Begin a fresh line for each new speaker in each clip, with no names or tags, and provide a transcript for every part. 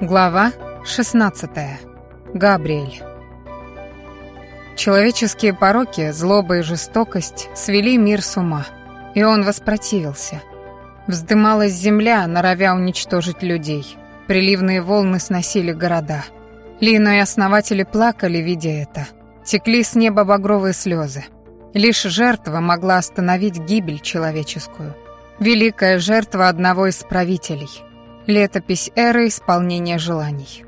Глава 16. Габриэль. Человеческие пороки, злоба и жестокость свели мир с ума, и он воспротивился. Вздымалась земля, норовя уничтожить людей. Приливные волны сносили города. Лино и основатели плакали, видя это. Текли с неба багровые слезы. Лишь жертва могла остановить гибель человеческую. Великая жертва одного из правителей — Летопись эры исполнения желаний.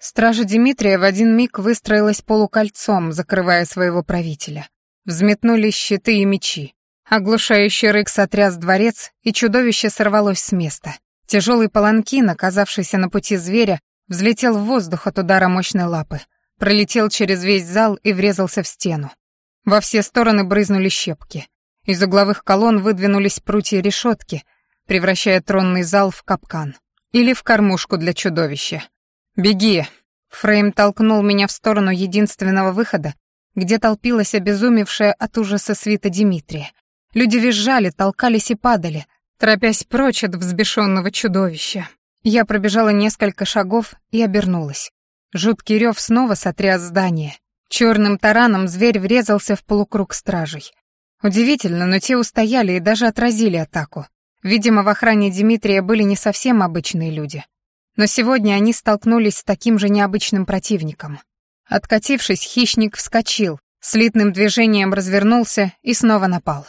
Стража Дмитрия в один миг выстроилась полукольцом, закрывая своего правителя. Взметнулись щиты и мечи. Оглушающий рык сотряс дворец, и чудовище сорвалось с места. Тяжелый паланкин, оказавшийся на пути зверя, взлетел в воздух от удара мощной лапы, пролетел через весь зал и врезался в стену. Во все стороны брызнули щепки. Из угловых колонн выдвинулись прутья решетки, превращая тронный зал в капкан. Или в кормушку для чудовища. «Беги!» Фрейм толкнул меня в сторону единственного выхода, где толпилась обезумевшая от ужаса свита Дмитрия. Люди визжали, толкались и падали, торопясь прочь от взбешенного чудовища. Я пробежала несколько шагов и обернулась. Жуткий рев снова сотряс здание. Черным тараном зверь врезался в полукруг стражей. Удивительно, но те устояли и даже отразили атаку. Видимо, в охране Дмитрия были не совсем обычные люди. Но сегодня они столкнулись с таким же необычным противником. Откатившись, хищник вскочил, слитным движением развернулся и снова напал.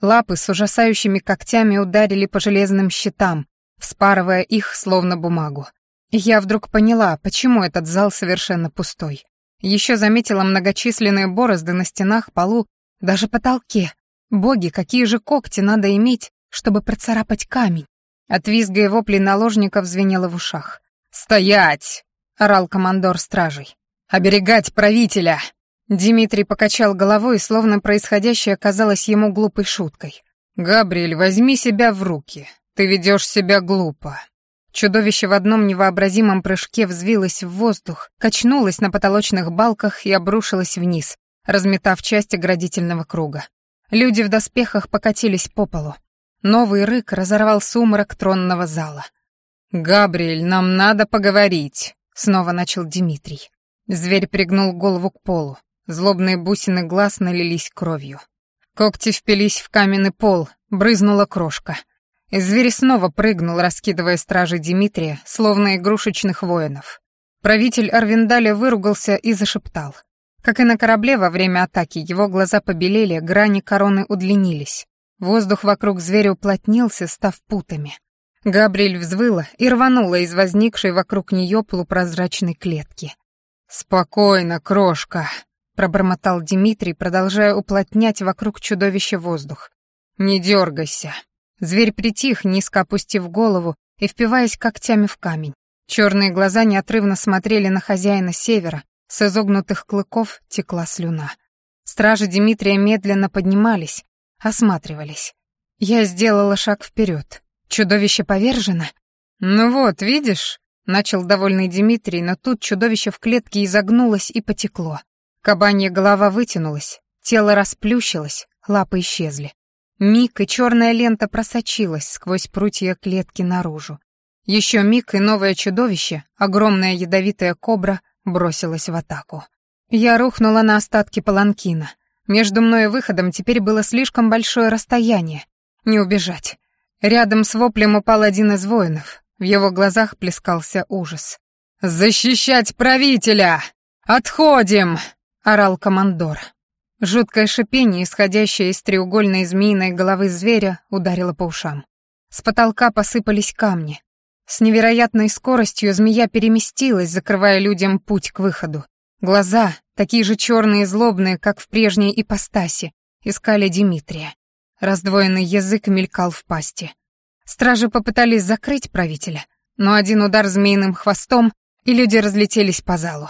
Лапы с ужасающими когтями ударили по железным щитам, вспарывая их словно бумагу. Я вдруг поняла, почему этот зал совершенно пустой. Еще заметила многочисленные борозды на стенах, полу, даже потолке. Боги, какие же когти надо иметь, чтобы процарапать камень. От визга и вопли наложников звенело в ушах. «Стоять!» — орал командор стражей. «Оберегать правителя!» Дмитрий покачал головой, словно происходящее казалось ему глупой шуткой. «Габриэль, возьми себя в руки. Ты ведешь себя глупо». Чудовище в одном невообразимом прыжке взвилось в воздух, качнулось на потолочных балках и обрушилось вниз, разметав часть оградительного круга. Люди в доспехах покатились по полу. Новый рык разорвал сумрак тронного зала. «Габриэль, нам надо поговорить», — снова начал Дмитрий. Зверь пригнул голову к полу. Злобные бусины глаз налились кровью. Когти впились в каменный пол, брызнула крошка. И зверь снова прыгнул, раскидывая стражи Дмитрия, словно игрушечных воинов. Правитель Арвиндаля выругался и зашептал. Как и на корабле во время атаки, его глаза побелели, грани короны удлинились. Воздух вокруг зверя уплотнился, став путами. Габриэль взвыла и рванула из возникшей вокруг нее полупрозрачной клетки. «Спокойно, крошка», — пробормотал Дмитрий, продолжая уплотнять вокруг чудовища воздух. «Не дергайся». Зверь притих, низко опустив голову и впиваясь когтями в камень. Черные глаза неотрывно смотрели на хозяина севера, с изогнутых клыков текла слюна. Стражи Дмитрия медленно поднимались, осматривались. Я сделала шаг вперед. Чудовище повержено. «Ну вот, видишь?» — начал довольный Дмитрий, но тут чудовище в клетке изогнулось и потекло. Кабанья голова вытянулась, тело расплющилось, лапы исчезли. Миг, и черная лента просочилась сквозь прутья клетки наружу. Еще миг, и новое чудовище, огромная ядовитая кобра, бросилась в атаку. Я рухнула на остатки паланкина. Между мной и выходом теперь было слишком большое расстояние. Не убежать. Рядом с воплем упал один из воинов. В его глазах плескался ужас. «Защищать правителя! Отходим!» — орал командор. Жуткое шипение, исходящее из треугольной змеиной головы зверя, ударило по ушам. С потолка посыпались камни. С невероятной скоростью змея переместилась, закрывая людям путь к выходу. Глаза, такие же черные и злобные, как в прежней ипостаси, искали Димитрия. Раздвоенный язык мелькал в пасти. Стражи попытались закрыть правителя, но один удар змеиным хвостом, и люди разлетелись по залу.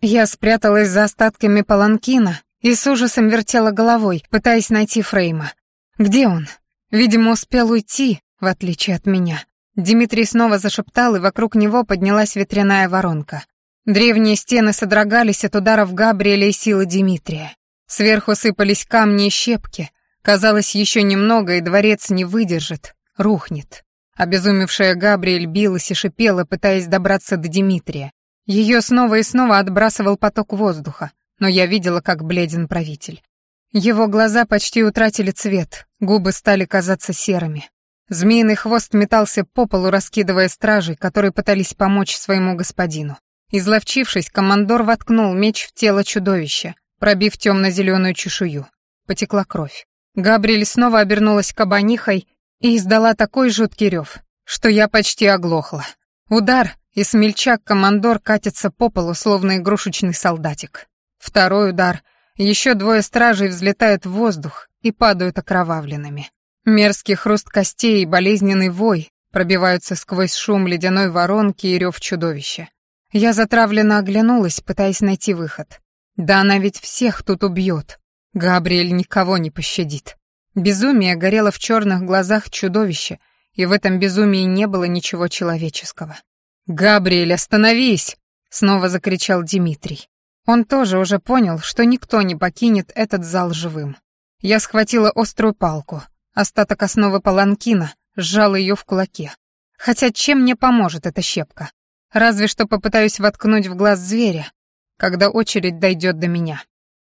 Я спряталась за остатками паланкина и с ужасом вертела головой, пытаясь найти Фрейма. Где он? Видимо, успел уйти, в отличие от меня. Дмитрий снова зашептал, и вокруг него поднялась ветряная воронка. Древние стены содрогались от ударов Габриэля и силы Димитрия. Сверху сыпались камни и щепки. Казалось, еще немного, и дворец не выдержит, рухнет. Обезумевшая Габриэль билась и шипела, пытаясь добраться до Димитрия. Ее снова и снова отбрасывал поток воздуха, но я видела, как бледен правитель. Его глаза почти утратили цвет, губы стали казаться серыми. Змеиный хвост метался по полу, раскидывая стражей, которые пытались помочь своему господину. Изловчившись, командор воткнул меч в тело чудовища, пробив темно-зеленую чешую. Потекла кровь. Габриэль снова обернулась кабанихой и издала такой жуткий рев, что я почти оглохла. Удар, и смельчак-командор катится по полу, словно игрушечный солдатик. Второй удар, еще двое стражей взлетают в воздух и падают окровавленными. Мерзкий хруст костей и болезненный вой пробиваются сквозь шум ледяной воронки и рев чудовища. Я затравленно оглянулась, пытаясь найти выход. Да она ведь всех тут убьет. Габриэль никого не пощадит. Безумие горело в черных глазах чудовища, и в этом безумии не было ничего человеческого. «Габриэль, остановись!» — снова закричал Дмитрий. Он тоже уже понял, что никто не покинет этот зал живым. Я схватила острую палку, остаток основы паланкина, сжала ее в кулаке. Хотя чем мне поможет эта щепка? Разве что попытаюсь воткнуть в глаз зверя, когда очередь дойдет до меня.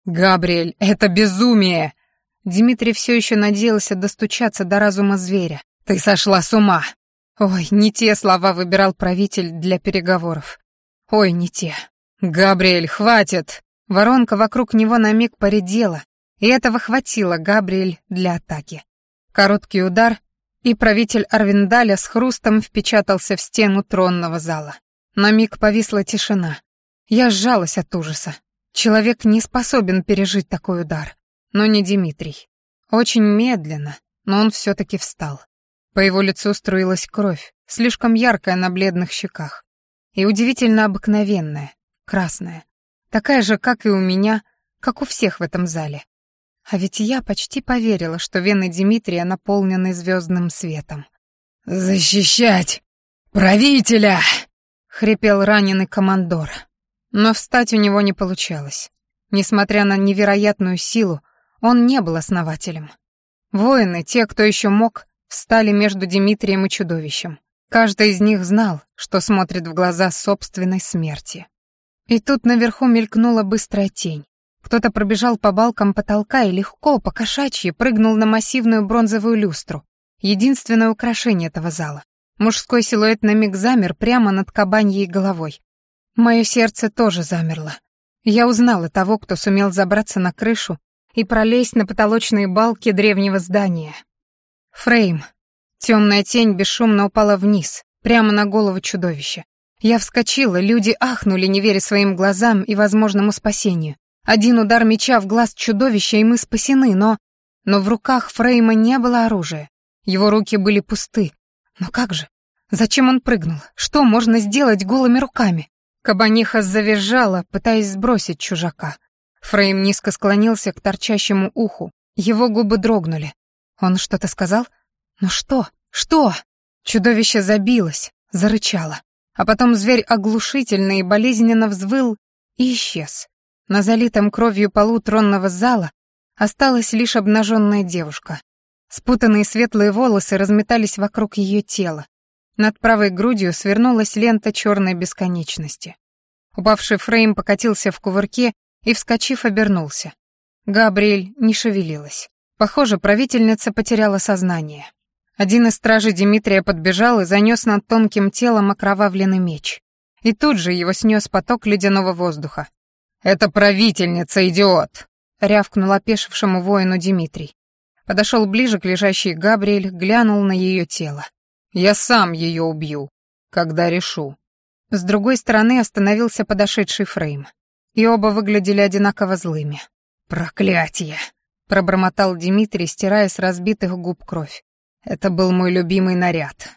«Габриэль, это безумие!» Дмитрий все еще надеялся достучаться до разума зверя. «Ты сошла с ума!» Ой, не те слова выбирал правитель для переговоров. Ой, не те. «Габриэль, хватит!» Воронка вокруг него на миг поредела, и этого хватило Габриэль для атаки. Короткий удар, и правитель Арвиндаля с хрустом впечатался в стену тронного зала. На миг повисла тишина. Я сжалась от ужаса. Человек не способен пережить такой удар. Но не Дмитрий. Очень медленно, но он все-таки встал. По его лицу струилась кровь, слишком яркая на бледных щеках. И удивительно обыкновенная, красная. Такая же, как и у меня, как у всех в этом зале. А ведь я почти поверила, что вены Дмитрия наполнены звездным светом. «Защищать правителя!» — хрипел раненый командор. Но встать у него не получалось. Несмотря на невероятную силу, он не был основателем. Воины, те, кто еще мог, встали между Дмитрием и чудовищем. Каждый из них знал, что смотрит в глаза собственной смерти. И тут наверху мелькнула быстрая тень. Кто-то пробежал по балкам потолка и легко, по кошачьи, прыгнул на массивную бронзовую люстру, единственное украшение этого зала. Мужской силуэт на миг замер прямо над кабаньей головой. Мое сердце тоже замерло. Я узнала того, кто сумел забраться на крышу и пролезть на потолочные балки древнего здания. Фрейм. Темная тень бесшумно упала вниз, прямо на голову чудовища. Я вскочила, люди ахнули, не веря своим глазам и возможному спасению. Один удар меча в глаз чудовища, и мы спасены, но... Но в руках Фрейма не было оружия. Его руки были пусты, но как же? Зачем он прыгнул? Что можно сделать голыми руками? Кабаниха завизжала, пытаясь сбросить чужака. Фрейм низко склонился к торчащему уху. Его губы дрогнули. Он что-то сказал? Ну что? Что? Чудовище забилось, зарычало. А потом зверь оглушительно и болезненно взвыл и исчез. На залитом кровью полу тронного зала осталась лишь обнаженная девушка, Спутанные светлые волосы разметались вокруг ее тела. Над правой грудью свернулась лента черной бесконечности. Упавший фрейм покатился в кувырке и, вскочив, обернулся. Габриэль не шевелилась. Похоже, правительница потеряла сознание. Один из стражей Дмитрия подбежал и занес над тонким телом окровавленный меч. И тут же его снес поток ледяного воздуха. «Это правительница, идиот!» — рявкнул опешившему воину Дмитрий. Подошел ближе к лежащей Габриэль, глянул на ее тело. «Я сам ее убью, когда решу». С другой стороны остановился подошедший Фрейм. И оба выглядели одинаково злыми. «Проклятие!» — пробормотал Дмитрий, стирая с разбитых губ кровь. «Это был мой любимый наряд.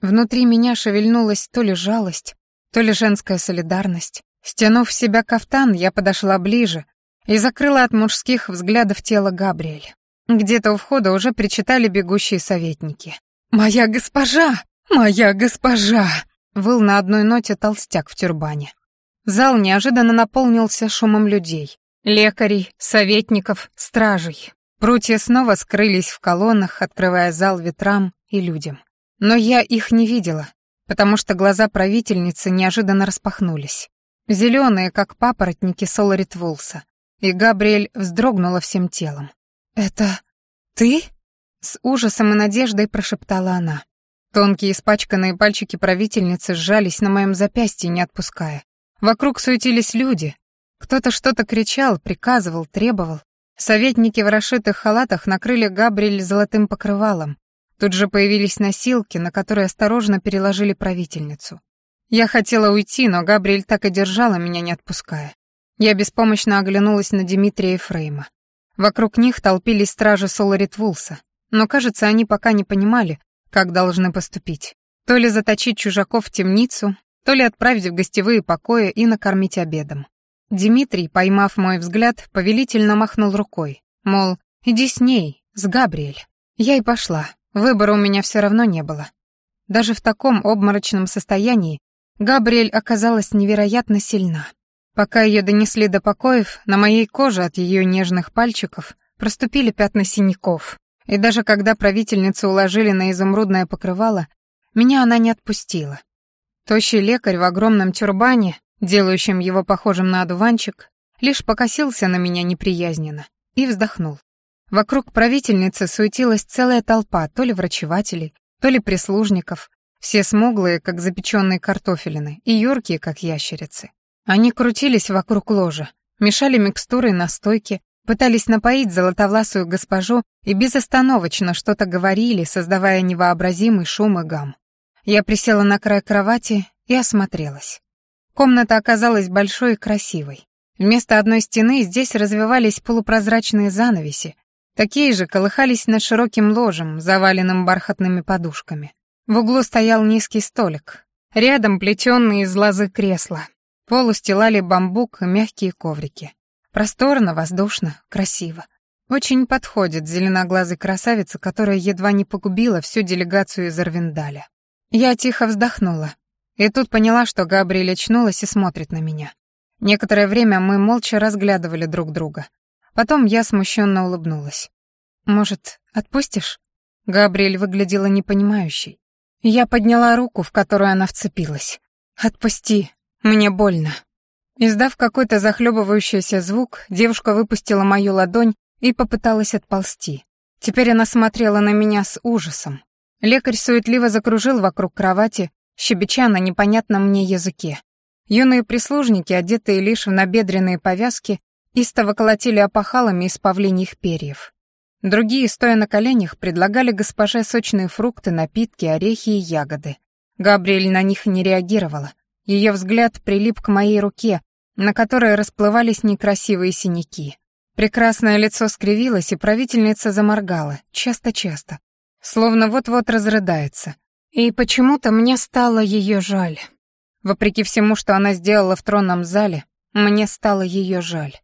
Внутри меня шевельнулась то ли жалость, то ли женская солидарность. Стянув в себя кафтан, я подошла ближе и закрыла от мужских взглядов тело Габриэль. Где-то у входа уже причитали бегущие советники. «Моя госпожа! Моя госпожа!» — выл на одной ноте толстяк в тюрбане. Зал неожиданно наполнился шумом людей. Лекарей, советников, стражей. Прутья снова скрылись в колоннах, открывая зал ветрам и людям. Но я их не видела, потому что глаза правительницы неожиданно распахнулись. Зеленые, как папоротники Соларит Вулса. И Габриэль вздрогнула всем телом. «Это ты?» — с ужасом и надеждой прошептала она. Тонкие испачканные пальчики правительницы сжались на моем запястье, не отпуская. Вокруг суетились люди. Кто-то что-то кричал, приказывал, требовал. Советники в расшитых халатах накрыли Габриэль золотым покрывалом. Тут же появились носилки, на которые осторожно переложили правительницу. Я хотела уйти, но Габриэль так и держала меня, не отпуская. Я беспомощно оглянулась на Дмитрия Фрейма. Вокруг них толпились стражи Соларит Вулса, но, кажется, они пока не понимали, как должны поступить. То ли заточить чужаков в темницу, то ли отправить в гостевые покои и накормить обедом. Дмитрий, поймав мой взгляд, повелительно махнул рукой, мол, иди с ней, с Габриэль. Я и пошла, выбора у меня все равно не было. Даже в таком обморочном состоянии Габриэль оказалась невероятно сильна. Пока ее донесли до покоев, на моей коже от ее нежных пальчиков проступили пятна синяков. И даже когда правительницу уложили на изумрудное покрывало, меня она не отпустила. Тощий лекарь в огромном тюрбане, делающем его похожим на одуванчик, лишь покосился на меня неприязненно и вздохнул. Вокруг правительницы суетилась целая толпа то ли врачевателей, то ли прислужников, все смуглые, как запеченные картофелины, и юркие, как ящерицы. Они крутились вокруг ложа, мешали микстуры и настойки, пытались напоить золотовласую госпожу и безостановочно что-то говорили, создавая невообразимый шум и гам. Я присела на край кровати и осмотрелась. Комната оказалась большой и красивой. Вместо одной стены здесь развивались полупрозрачные занавеси, такие же колыхались над широким ложем, заваленным бархатными подушками. В углу стоял низкий столик, рядом плетённые из лозы кресла. Пол устилали бамбук и мягкие коврики. Просторно, воздушно, красиво. Очень подходит зеленоглазой красавица, которая едва не погубила всю делегацию из Арвиндаля. Я тихо вздохнула. И тут поняла, что Габриэль очнулась и смотрит на меня. Некоторое время мы молча разглядывали друг друга. Потом я смущенно улыбнулась. «Может, отпустишь?» Габриэль выглядела непонимающей. Я подняла руку, в которую она вцепилась. «Отпусти!» «Мне больно». Издав какой-то захлебывающийся звук, девушка выпустила мою ладонь и попыталась отползти. Теперь она смотрела на меня с ужасом. Лекарь суетливо закружил вокруг кровати, щебеча на непонятном мне языке. Юные прислужники, одетые лишь в набедренные повязки, истово колотили опахалами из павлиньих перьев. Другие, стоя на коленях, предлагали госпоже сочные фрукты, напитки, орехи и ягоды. Габриэль на них не реагировала — ее взгляд прилип к моей руке, на которой расплывались некрасивые синяки. Прекрасное лицо скривилось, и правительница заморгала, часто-часто, словно вот-вот разрыдается. И почему-то мне стало ее жаль. Вопреки всему, что она сделала в тронном зале, мне стало ее жаль.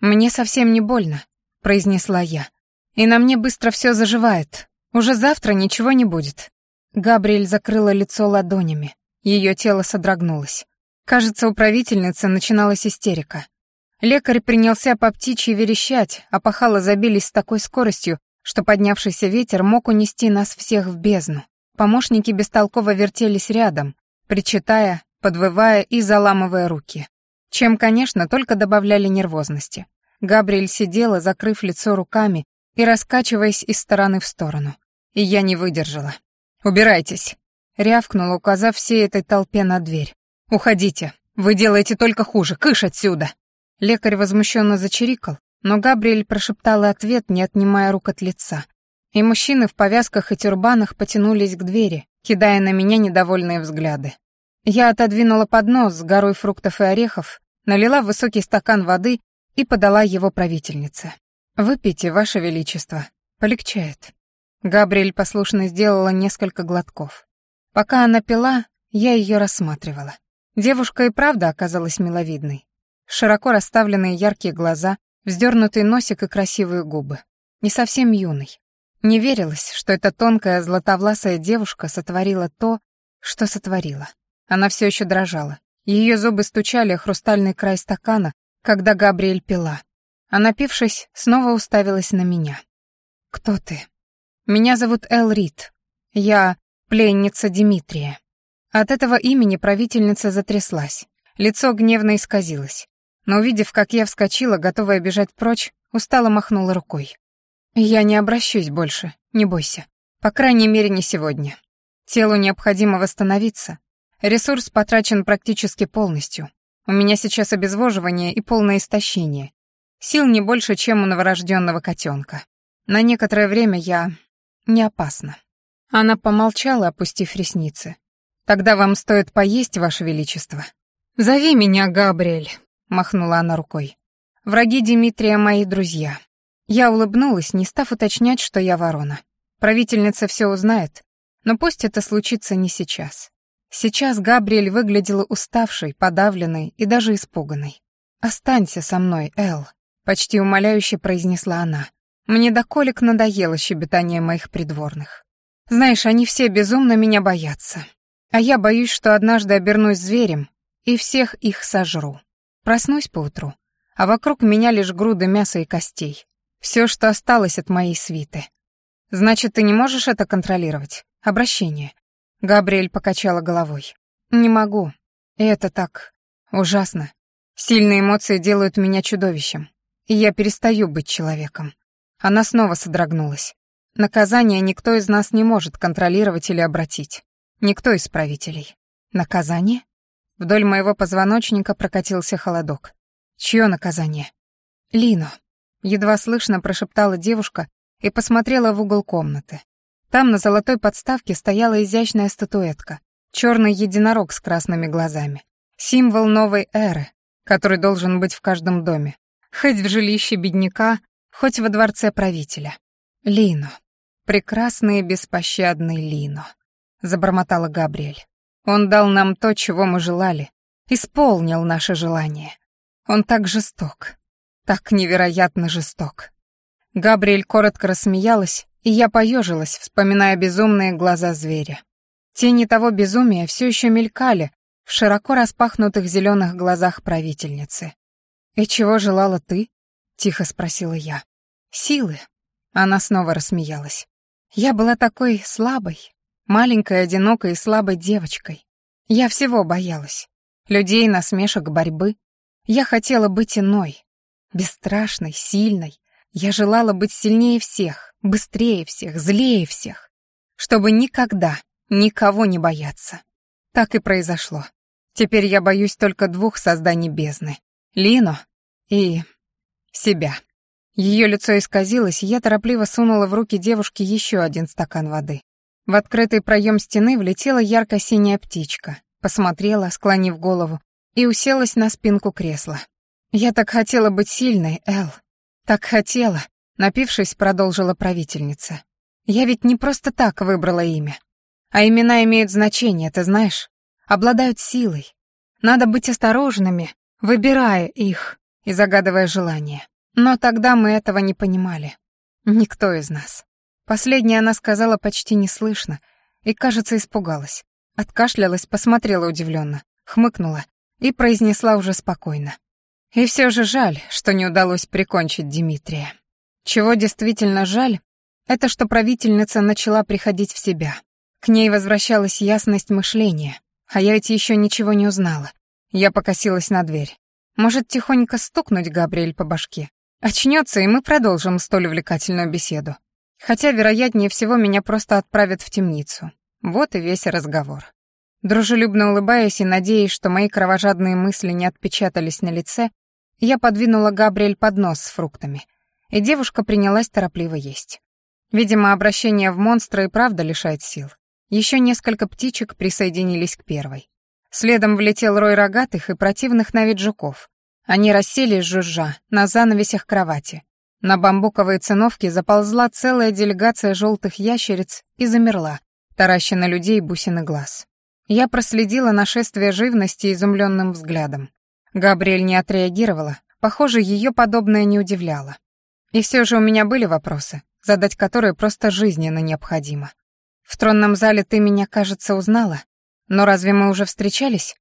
«Мне совсем не больно», — произнесла я. «И на мне быстро все заживает. Уже завтра ничего не будет». Габриэль закрыла лицо ладонями. Ее тело содрогнулось. Кажется, у правительницы начиналась истерика. Лекарь принялся по птичьи верещать, а пахала забились с такой скоростью, что поднявшийся ветер мог унести нас всех в бездну. Помощники бестолково вертелись рядом, причитая, подвывая и заламывая руки. Чем, конечно, только добавляли нервозности. Габриэль сидела, закрыв лицо руками и раскачиваясь из стороны в сторону. И я не выдержала. «Убирайтесь!» рявкнула, указав всей этой толпе на дверь. «Уходите! Вы делаете только хуже! Кыш отсюда!» Лекарь возмущенно зачирикал, но Габриэль прошептала ответ, не отнимая рук от лица. И мужчины в повязках и тюрбанах потянулись к двери, кидая на меня недовольные взгляды. Я отодвинула поднос с горой фруктов и орехов, налила высокий стакан воды и подала его правительнице. «Выпейте, Ваше Величество. Полегчает». Габриэль послушно сделала несколько глотков. Пока она пила, я ее рассматривала. Девушка и правда оказалась миловидной. Широко расставленные яркие глаза, вздернутый носик и красивые губы. Не совсем юной. Не верилось, что эта тонкая златовласая девушка сотворила то, что сотворила. Она все еще дрожала. Ее зубы стучали о хрустальный край стакана, когда Габриэль пила. А напившись, снова уставилась на меня. «Кто ты?» «Меня зовут Эл Рид. Я Пленница Дмитрия. От этого имени правительница затряслась. Лицо гневно исказилось. Но увидев, как я вскочила, готовая бежать прочь, устало махнула рукой. «Я не обращусь больше, не бойся. По крайней мере, не сегодня. Телу необходимо восстановиться. Ресурс потрачен практически полностью. У меня сейчас обезвоживание и полное истощение. Сил не больше, чем у новорожденного котенка. На некоторое время я... не опасна». Она помолчала, опустив ресницы. «Тогда вам стоит поесть, Ваше Величество». «Зови меня Габриэль», — махнула она рукой. «Враги Дмитрия мои друзья». Я улыбнулась, не став уточнять, что я ворона. Правительница все узнает, но пусть это случится не сейчас. Сейчас Габриэль выглядела уставшей, подавленной и даже испуганной. «Останься со мной, Эл», — почти умоляюще произнесла она. «Мне до колик надоело щебетание моих придворных». Знаешь, они все безумно меня боятся. А я боюсь, что однажды обернусь зверем и всех их сожру. Проснусь поутру, а вокруг меня лишь груды мяса и костей. Все, что осталось от моей свиты. Значит, ты не можешь это контролировать? Обращение. Габриэль покачала головой. Не могу. И это так ужасно. Сильные эмоции делают меня чудовищем. И я перестаю быть человеком. Она снова содрогнулась. Наказание никто из нас не может контролировать или обратить. Никто из правителей. Наказание? Вдоль моего позвоночника прокатился холодок. Чье наказание? Лино. Едва слышно прошептала девушка и посмотрела в угол комнаты. Там на золотой подставке стояла изящная статуэтка, черный единорог с красными глазами. Символ новой эры, который должен быть в каждом доме. Хоть в жилище бедняка, хоть во дворце правителя. Лино. «Прекрасный и беспощадный Лино», — забормотала Габриэль. «Он дал нам то, чего мы желали, исполнил наше желание. Он так жесток, так невероятно жесток». Габриэль коротко рассмеялась, и я поежилась, вспоминая безумные глаза зверя. Тени того безумия все еще мелькали в широко распахнутых зеленых глазах правительницы. «И чего желала ты?» — тихо спросила я. «Силы», — она снова рассмеялась. Я была такой слабой, маленькой, одинокой и слабой девочкой. Я всего боялась. Людей, насмешек, борьбы. Я хотела быть иной. Бесстрашной, сильной. Я желала быть сильнее всех, быстрее всех, злее всех. Чтобы никогда никого не бояться. Так и произошло. Теперь я боюсь только двух созданий бездны. Лино и... себя. Ее лицо исказилось, и я торопливо сунула в руки девушки еще один стакан воды. В открытый проем стены влетела ярко-синяя птичка, посмотрела, склонив голову, и уселась на спинку кресла. «Я так хотела быть сильной, Эл. Так хотела», — напившись, продолжила правительница. «Я ведь не просто так выбрала имя. А имена имеют значение, ты знаешь. Обладают силой. Надо быть осторожными, выбирая их и загадывая желания. Но тогда мы этого не понимали. Никто из нас. Последнее она сказала почти неслышно и, кажется, испугалась. Откашлялась, посмотрела удивленно, хмыкнула и произнесла уже спокойно. И все же жаль, что не удалось прикончить Дмитрия. Чего действительно жаль, это что правительница начала приходить в себя. К ней возвращалась ясность мышления, а я ведь еще ничего не узнала. Я покосилась на дверь. Может, тихонько стукнуть Габриэль по башке? Очнется, и мы продолжим столь увлекательную беседу. Хотя, вероятнее всего, меня просто отправят в темницу. Вот и весь разговор. Дружелюбно улыбаясь и надеясь, что мои кровожадные мысли не отпечатались на лице, я подвинула Габриэль поднос с фруктами, и девушка принялась торопливо есть. Видимо, обращение в монстра и правда лишает сил. Еще несколько птичек присоединились к первой. Следом влетел рой рогатых и противных на вид жуков, они расселись жужжа на занавесях кровати. На бамбуковые циновки заползла целая делегация желтых ящериц и замерла, тараща на людей бусины глаз. Я проследила нашествие живности изумленным взглядом. Габриэль не отреагировала, похоже, ее подобное не удивляло. И все же у меня были вопросы, задать которые просто жизненно необходимо. В тронном зале ты меня, кажется, узнала, но разве мы уже встречались?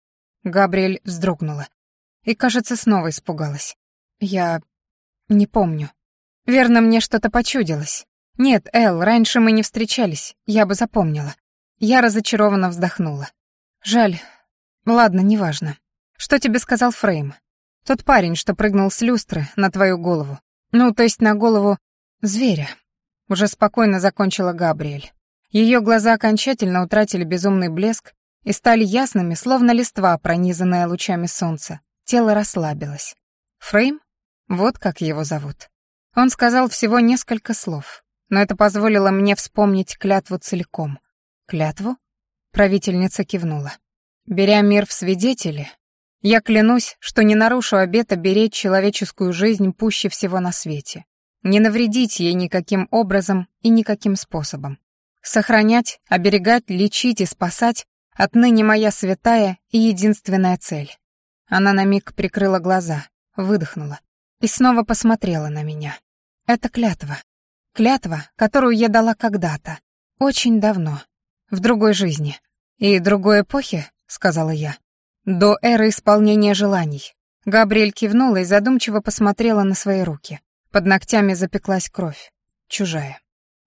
Габриэль вздрогнула, и, кажется, снова испугалась. Я не помню. Верно, мне что-то почудилось. Нет, Эл, раньше мы не встречались, я бы запомнила. Я разочарованно вздохнула. Жаль. Ладно, неважно. Что тебе сказал Фрейм? Тот парень, что прыгнул с люстры на твою голову. Ну, то есть на голову зверя. Уже спокойно закончила Габриэль. Ее глаза окончательно утратили безумный блеск и стали ясными, словно листва, пронизанная лучами солнца. Тело расслабилось. Фрейм? Вот как его зовут. Он сказал всего несколько слов, но это позволило мне вспомнить клятву целиком. Клятву? Правительница кивнула. Беря мир в свидетели, я клянусь, что не нарушу обета беречь человеческую жизнь пуще всего на свете, не навредить ей никаким образом и никаким способом. Сохранять, оберегать, лечить и спасать отныне моя святая и единственная цель. Она на миг прикрыла глаза, выдохнула и снова посмотрела на меня. Это клятва. Клятва, которую я дала когда-то. Очень давно. В другой жизни. И другой эпохе, сказала я. До эры исполнения желаний. Габриэль кивнула и задумчиво посмотрела на свои руки. Под ногтями запеклась кровь. Чужая.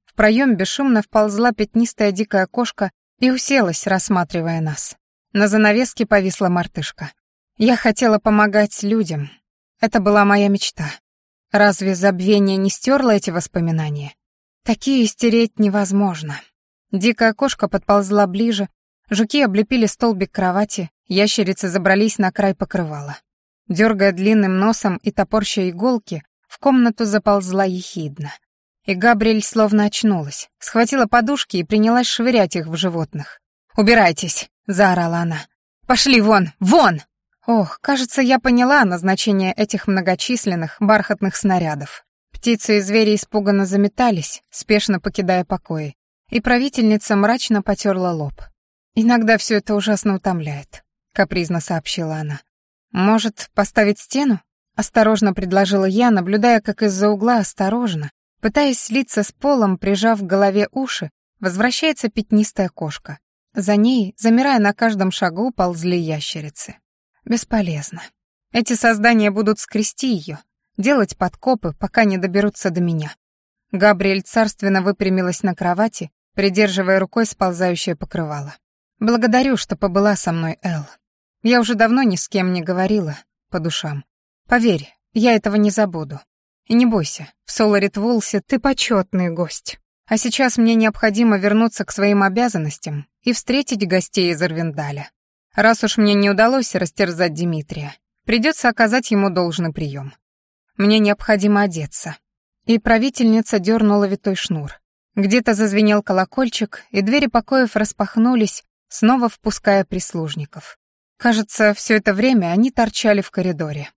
В проем бесшумно вползла пятнистая дикая кошка и уселась, рассматривая нас. На занавеске повисла мартышка. Я хотела помогать людям. Это была моя мечта. Разве забвение не стерло эти воспоминания? Такие стереть невозможно. Дикая кошка подползла ближе, жуки облепили столбик кровати, ящерицы забрались на край покрывала. Дергая длинным носом и топорща иголки, в комнату заползла ехидна. И Габриэль словно очнулась, схватила подушки и принялась швырять их в животных. «Убирайтесь!» — заорала она. «Пошли вон! Вон!» Ох, кажется, я поняла назначение этих многочисленных бархатных снарядов. Птицы и звери испуганно заметались, спешно покидая покои, и правительница мрачно потерла лоб. «Иногда все это ужасно утомляет», — капризно сообщила она. «Может, поставить стену?» — осторожно предложила я, наблюдая, как из-за угла осторожно, пытаясь слиться с полом, прижав к голове уши, возвращается пятнистая кошка. За ней, замирая на каждом шагу, ползли ящерицы. Бесполезно. Эти создания будут скрести ее, делать подкопы, пока не доберутся до меня. Габриэль царственно выпрямилась на кровати, придерживая рукой сползающее покрывало. «Благодарю, что побыла со мной, Эл. Я уже давно ни с кем не говорила, по душам. Поверь, я этого не забуду. И не бойся, в Соларит Вулсе ты почетный гость. А сейчас мне необходимо вернуться к своим обязанностям и встретить гостей из Ирвиндаля. Раз уж мне не удалось растерзать Дмитрия, придется оказать ему должный прием. Мне необходимо одеться. И правительница дернула витой шнур. Где-то зазвенел колокольчик, и двери покоев распахнулись, снова впуская прислужников. Кажется, все это время они торчали в коридоре.